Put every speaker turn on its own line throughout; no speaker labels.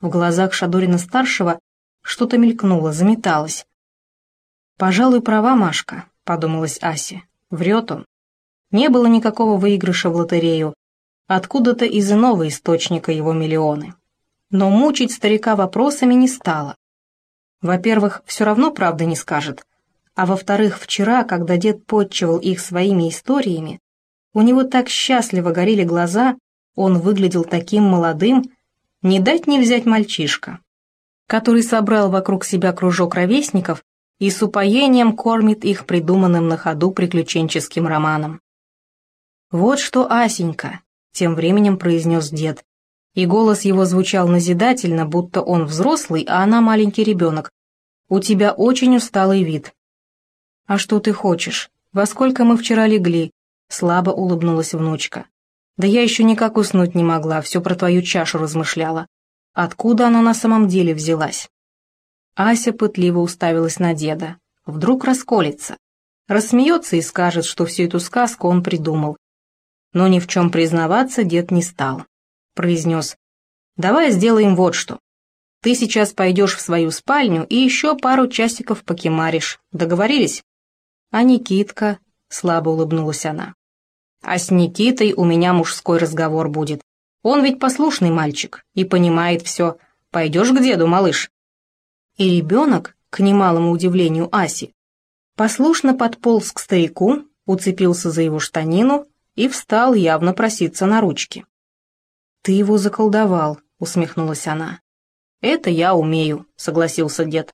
В глазах Шадорина-старшего что-то мелькнуло, заметалось. «Пожалуй, права Машка», — подумалась Ася. «Врет он. Не было никакого выигрыша в лотерею. Откуда-то из иного источника его миллионы. Но мучить старика вопросами не стало. Во-первых, все равно правды не скажет. А во-вторых, вчера, когда дед подчивал их своими историями, у него так счастливо горели глаза, он выглядел таким молодым, не дать не взять мальчишка, который собрал вокруг себя кружок ровесников и с упоением кормит их придуманным на ходу приключенческим романом. «Вот что, Асенька», — тем временем произнес дед, и голос его звучал назидательно, будто он взрослый, а она маленький ребенок. «У тебя очень усталый вид». «А что ты хочешь? Во сколько мы вчера легли?» Слабо улыбнулась внучка. «Да я еще никак уснуть не могла, все про твою чашу размышляла. Откуда она на самом деле взялась?» Ася пытливо уставилась на деда. Вдруг расколется. Рассмеется и скажет, что всю эту сказку он придумал. Но ни в чем признаваться дед не стал. Произнес, «Давай сделаем вот что. Ты сейчас пойдешь в свою спальню и еще пару часиков покемаришь. Договорились?» «А Никитка?» — слабо улыбнулась она. А с Никитой у меня мужской разговор будет. Он ведь послушный мальчик и понимает все. Пойдешь к деду, малыш?» И ребенок, к немалому удивлению Аси, послушно подполз к старику, уцепился за его штанину и встал явно проситься на ручки. «Ты его заколдовал», — усмехнулась она. «Это я умею», — согласился дед.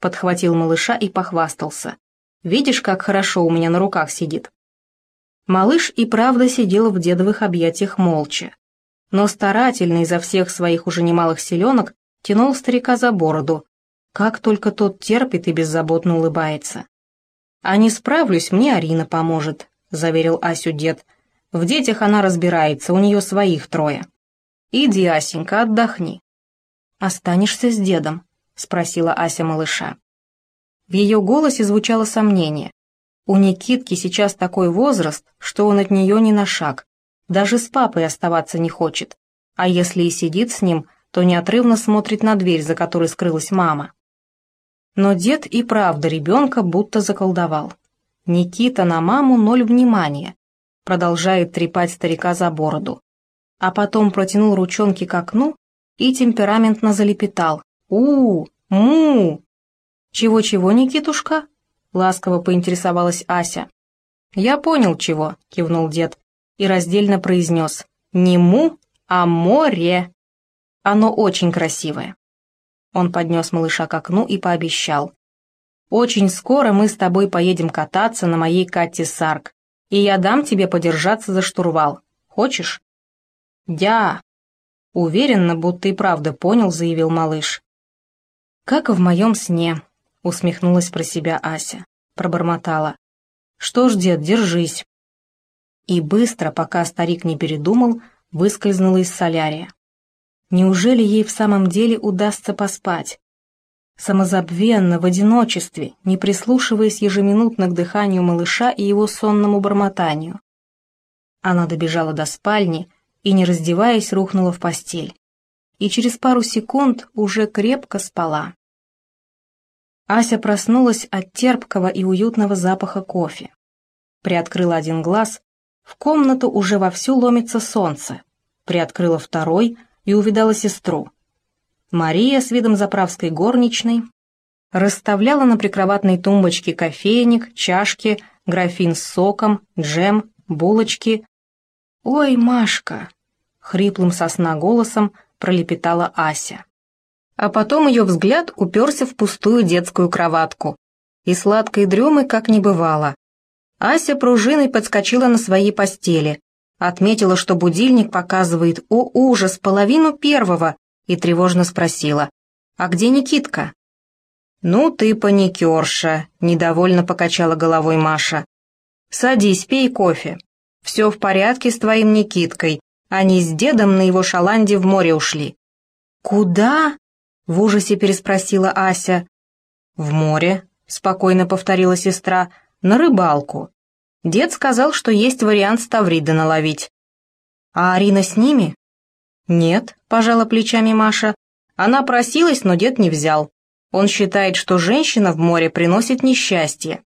Подхватил малыша и похвастался. «Видишь, как хорошо у меня на руках сидит?» Малыш и правда сидел в дедовых объятиях молча, но старательно изо всех своих уже немалых селенок тянул старика за бороду, как только тот терпит и беззаботно улыбается. «А не справлюсь, мне Арина поможет», — заверил Асю дед. «В детях она разбирается, у нее своих трое. Иди, Асенька, отдохни». «Останешься с дедом?» — спросила Ася малыша. В ее голосе звучало сомнение. У Никитки сейчас такой возраст, что он от нее не на шаг. Даже с папой оставаться не хочет. А если и сидит с ним, то неотрывно смотрит на дверь, за которой скрылась мама. Но дед и правда ребенка будто заколдовал. Никита на маму ноль внимания. Продолжает трепать старика за бороду. А потом протянул ручонки к окну и темпераментно залепетал. у му «Чего-чего, Никитушка?» Ласково поинтересовалась Ася. «Я понял, чего», — кивнул дед и раздельно произнес. «Не му, а море. Оно очень красивое». Он поднес малыша к окну и пообещал. «Очень скоро мы с тобой поедем кататься на моей Катте Сарк, и я дам тебе подержаться за штурвал. Хочешь?» «Я!» Уверенно, будто и правда понял, заявил малыш. «Как в моем сне», усмехнулась про себя Ася. Пробормотала. «Что ж, дед, держись». И быстро, пока старик не передумал, выскользнула из солярия. Неужели ей в самом деле удастся поспать? Самозабвенно, в одиночестве, не прислушиваясь ежеминутно к дыханию малыша и его сонному бормотанию. Она добежала до спальни и, не раздеваясь, рухнула в постель. И через пару секунд уже крепко спала. Ася проснулась от терпкого и уютного запаха кофе. Приоткрыла один глаз, в комнату уже вовсю ломится солнце. Приоткрыла второй и увидала сестру. Мария с видом заправской горничной расставляла на прикроватной тумбочке кофейник, чашки, графин с соком, джем, булочки. «Ой, Машка!» — хриплым сосна голосом пролепетала Ася а потом ее взгляд уперся в пустую детскую кроватку. И сладкой дремы как не бывало. Ася пружиной подскочила на своей постели, отметила, что будильник показывает, о ужас, половину первого, и тревожно спросила, «А где Никитка?» «Ну ты паникерша», — недовольно покачала головой Маша. «Садись, пей кофе. Все в порядке с твоим Никиткой. Они с дедом на его шаланде в море ушли». «Куда?» В ужасе переспросила Ася. «В море», — спокойно повторила сестра, — «на рыбалку. Дед сказал, что есть вариант ставрида наловить». «А Арина с ними?» «Нет», — пожала плечами Маша, Она просилась, но дед не взял. Он считает, что женщина в море приносит несчастье.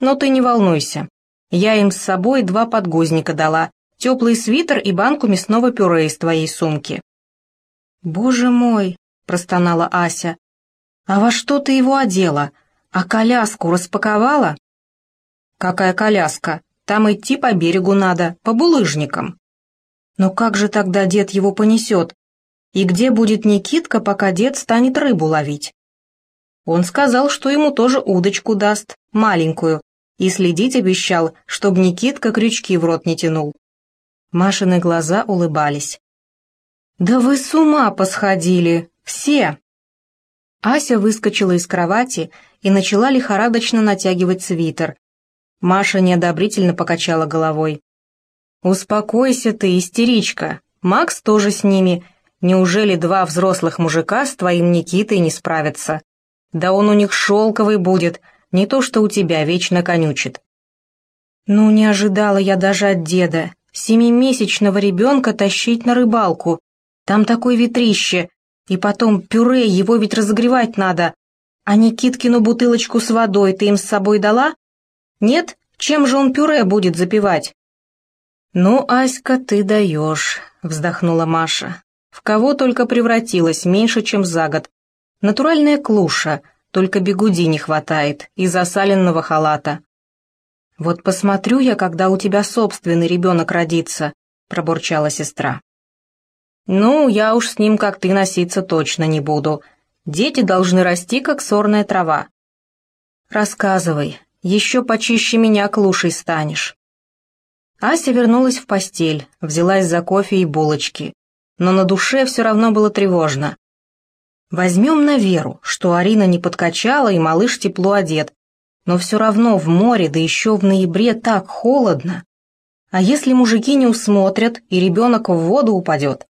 Но ты не волнуйся. Я им с собой два подгузника дала, теплый свитер и банку мясного пюре из твоей сумки. «Боже мой!» — простонала Ася. «А во что ты его одела? А коляску распаковала?» «Какая коляска? Там идти по берегу надо, по булыжникам». «Но как же тогда дед его понесет? И где будет Никитка, пока дед станет рыбу ловить?» Он сказал, что ему тоже удочку даст, маленькую, и следить обещал, чтобы Никитка крючки в рот не тянул. Машины глаза улыбались. «Да вы с ума посходили! Все!» Ася выскочила из кровати и начала лихорадочно натягивать свитер. Маша неодобрительно покачала головой. «Успокойся ты, истеричка. Макс тоже с ними. Неужели два взрослых мужика с твоим Никитой не справятся? Да он у них шелковый будет, не то что у тебя вечно конючит». «Ну, не ожидала я даже от деда. Семимесячного ребенка тащить на рыбалку. Там такое ветрище. И потом пюре, его ведь разогревать надо. А Никиткину бутылочку с водой ты им с собой дала? Нет? Чем же он пюре будет запивать?» «Ну, Аська, ты даешь», — вздохнула Маша. «В кого только превратилась, меньше, чем за год. Натуральная клуша, только бегуди не хватает и засаленного халата». «Вот посмотрю я, когда у тебя собственный ребенок родится», — пробурчала сестра. «Ну, я уж с ним, как ты, носиться точно не буду. Дети должны расти, как сорная трава». «Рассказывай, еще почище меня клушей станешь». Ася вернулась в постель, взялась за кофе и булочки, но на душе все равно было тревожно. Возьмем на веру, что Арина не подкачала и малыш тепло одет, но все равно в море, да еще в ноябре так холодно. А если мужики не усмотрят, и ребенок в воду упадет?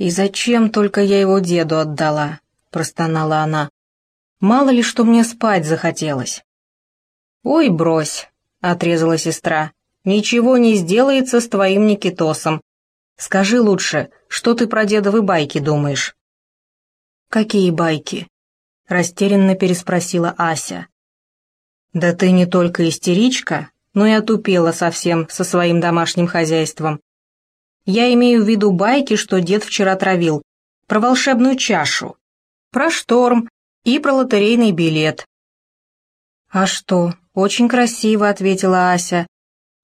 «И зачем только я его деду отдала?» — простонала она. «Мало ли, что мне спать захотелось». «Ой, брось!» — отрезала сестра. «Ничего не сделается с твоим Никитосом. Скажи лучше, что ты про дедовы байки думаешь?» «Какие байки?» — растерянно переспросила Ася. «Да ты не только истеричка, но и отупела совсем со своим домашним хозяйством. Я имею в виду байки, что дед вчера травил, про волшебную чашу, про шторм и про лотерейный билет. «А что, очень красиво», — ответила Ася.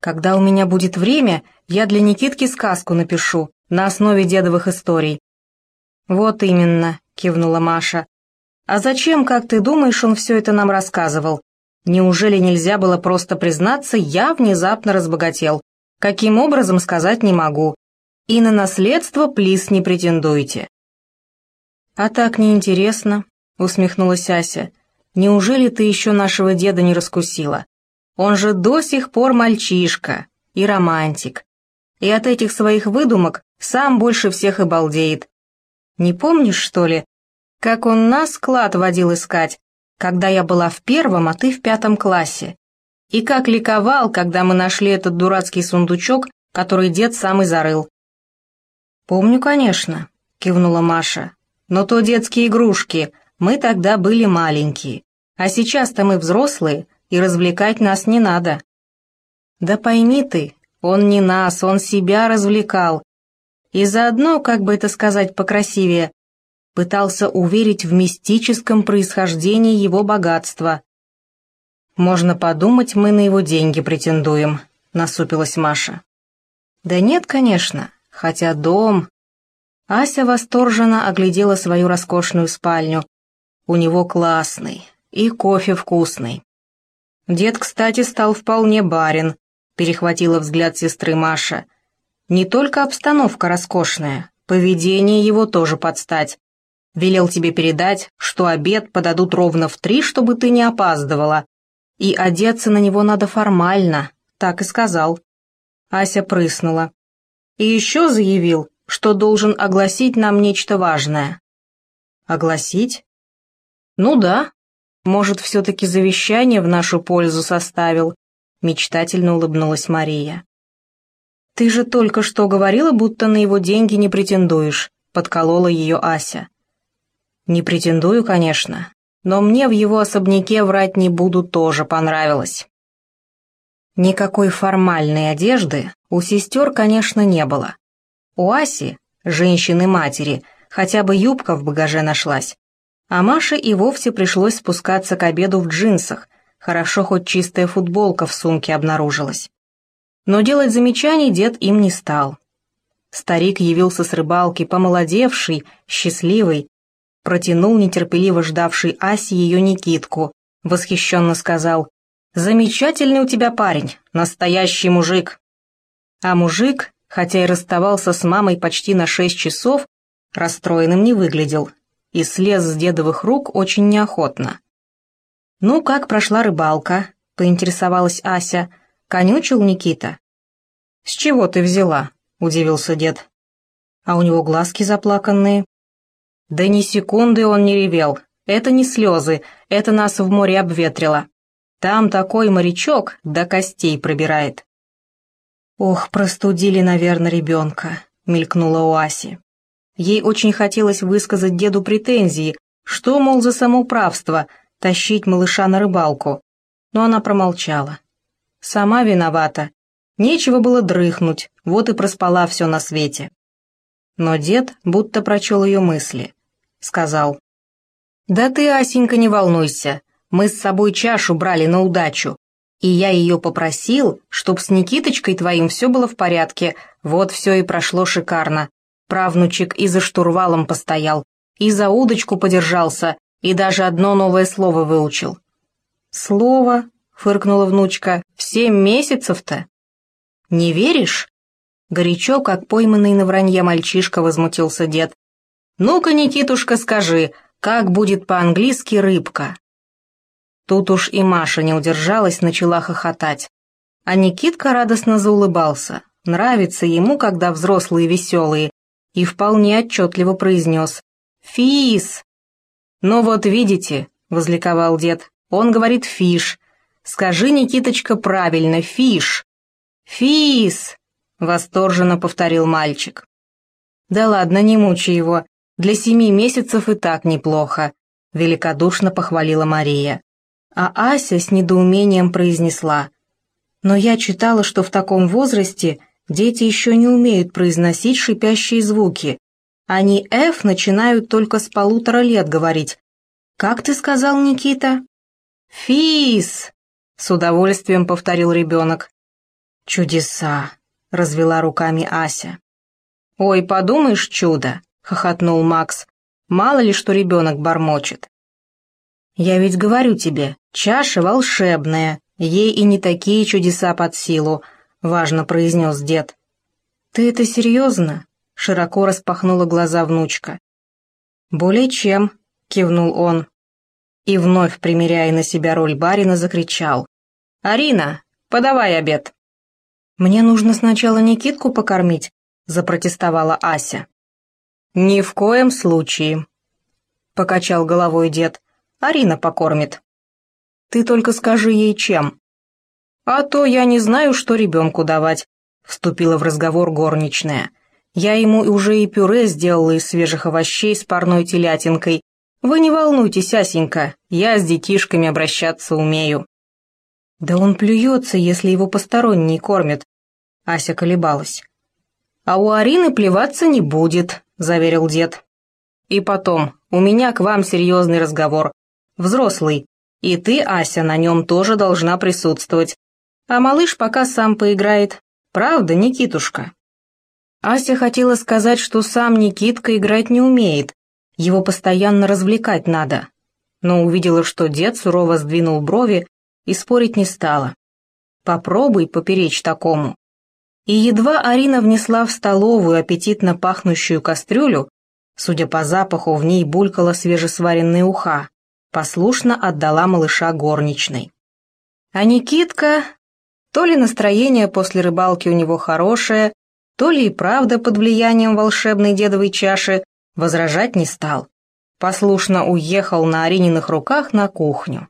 «Когда у меня будет время, я для Никитки сказку напишу на основе дедовых историй». «Вот именно», — кивнула Маша. «А зачем, как ты думаешь, он все это нам рассказывал? Неужели нельзя было просто признаться, я внезапно разбогател? Каким образом, сказать не могу. И на наследство, плиз, не претендуйте». «А так неинтересно», — усмехнулась Ася. «Неужели ты еще нашего деда не раскусила? Он же до сих пор мальчишка и романтик. И от этих своих выдумок сам больше всех и балдеет. Не помнишь, что ли, как он нас клад водил искать, когда я была в первом, а ты в пятом классе? И как ликовал, когда мы нашли этот дурацкий сундучок, который дед сам и зарыл. «Помню, конечно», — кивнула Маша. «Но то детские игрушки, мы тогда были маленькие. А сейчас-то мы взрослые, и развлекать нас не надо». «Да пойми ты, он не нас, он себя развлекал. И заодно, как бы это сказать покрасивее, пытался уверить в мистическом происхождении его богатства». «Можно подумать, мы на его деньги претендуем», — насупилась Маша. «Да нет, конечно. Хотя дом... Ася восторженно оглядела свою роскошную спальню. У него классный, и кофе вкусный. Дед, кстати, стал вполне барин, перехватила взгляд сестры Маша. Не только обстановка роскошная, поведение его тоже подстать. Велел тебе передать, что обед подадут ровно в три, чтобы ты не опаздывала. И одеться на него надо формально, так и сказал. Ася прыснула. И еще заявил, что должен огласить нам нечто важное. Огласить? Ну да. Может, все-таки завещание в нашу пользу составил, мечтательно улыбнулась Мария. Ты же только что говорила, будто на его деньги не претендуешь, подколола ее Ася. Не претендую, конечно, но мне в его особняке врать не буду тоже понравилось. Никакой формальной одежды у сестер, конечно, не было. У Аси, женщины-матери, хотя бы юбка в багаже нашлась. А Маше и вовсе пришлось спускаться к обеду в джинсах, хорошо хоть чистая футболка в сумке обнаружилась. Но делать замечаний дед им не стал. Старик явился с рыбалки, помолодевший, счастливый, протянул нетерпеливо ждавший Аси ее Никитку, восхищенно сказал «Замечательный у тебя парень, настоящий мужик». А мужик, хотя и расставался с мамой почти на шесть часов, расстроенным не выглядел и слез с дедовых рук очень неохотно. «Ну, как прошла рыбалка?» — поинтересовалась Ася. «Конючил Никита?» «С чего ты взяла?» — удивился дед. «А у него глазки заплаканные». Да ни секунды он не ревел. Это не слезы, это нас в море обветрило. Там такой морячок до костей пробирает. «Ох, простудили, наверное, ребенка», — мелькнула у Аси. Ей очень хотелось высказать деду претензии, что, мол, за самоуправство, тащить малыша на рыбалку. Но она промолчала. Сама виновата. Нечего было дрыхнуть, вот и проспала все на свете. Но дед будто прочел ее мысли сказал. «Да ты, Асенька, не волнуйся. Мы с собой чашу брали на удачу. И я ее попросил, чтоб с Никиточкой твоим все было в порядке. Вот все и прошло шикарно. Правнучек и за штурвалом постоял, и за удочку подержался, и даже одно новое слово выучил». «Слово?» — фыркнула внучка. «В семь месяцев-то?» «Не веришь?» Горячо, как пойманный на вранье мальчишка, возмутился дед. «Ну-ка, Никитушка, скажи, как будет по-английски рыбка?» Тут уж и Маша не удержалась, начала хохотать. А Никитка радостно заулыбался. Нравится ему, когда взрослые веселые, и вполне отчетливо произнес «Фис!» «Ну вот видите», — возликовал дед, — «он говорит fish. Скажи, Никиточка, правильно, fish». «Фис!» — восторженно повторил мальчик. «Да ладно, не мучай его. Для семи месяцев и так неплохо», — великодушно похвалила Мария. А Ася с недоумением произнесла. «Но я читала, что в таком возрасте дети еще не умеют произносить шипящие звуки. Они «ф» начинают только с полутора лет говорить. Как ты сказал, Никита?» «Фис!» — с удовольствием повторил ребенок. «Чудеса!» — развела руками Ася. «Ой, подумаешь, чудо! хохотнул Макс. «Мало ли, что ребенок бормочет». «Я ведь говорю тебе, чаша волшебная, ей и не такие чудеса под силу», — важно произнес дед. «Ты это серьезно?» — широко распахнула глаза внучка. «Более чем», — кивнул он. И вновь, примеряя на себя роль барина, закричал. «Арина, подавай обед!» «Мне нужно сначала Никитку покормить», — запротестовала Ася. «Ни в коем случае», — покачал головой дед. «Арина покормит». «Ты только скажи ей, чем». «А то я не знаю, что ребенку давать», — вступила в разговор горничная. «Я ему уже и пюре сделала из свежих овощей с парной телятинкой. Вы не волнуйтесь, Асенька, я с детишками обращаться умею». «Да он плюется, если его посторонние кормят», — Ася колебалась. «А у Арины плеваться не будет», — заверил дед. «И потом, у меня к вам серьезный разговор. Взрослый. И ты, Ася, на нем тоже должна присутствовать. А малыш пока сам поиграет. Правда, Никитушка?» Ася хотела сказать, что сам Никитка играть не умеет, его постоянно развлекать надо. Но увидела, что дед сурово сдвинул брови и спорить не стала. «Попробуй поперечь такому». И едва Арина внесла в столовую аппетитно пахнущую кастрюлю, судя по запаху, в ней булькала свежесваренная уха, послушно отдала малыша горничной. А Никитка... То ли настроение после рыбалки у него хорошее, то ли и правда под влиянием волшебной дедовой чаши, возражать не стал. Послушно уехал на Арининых руках на кухню.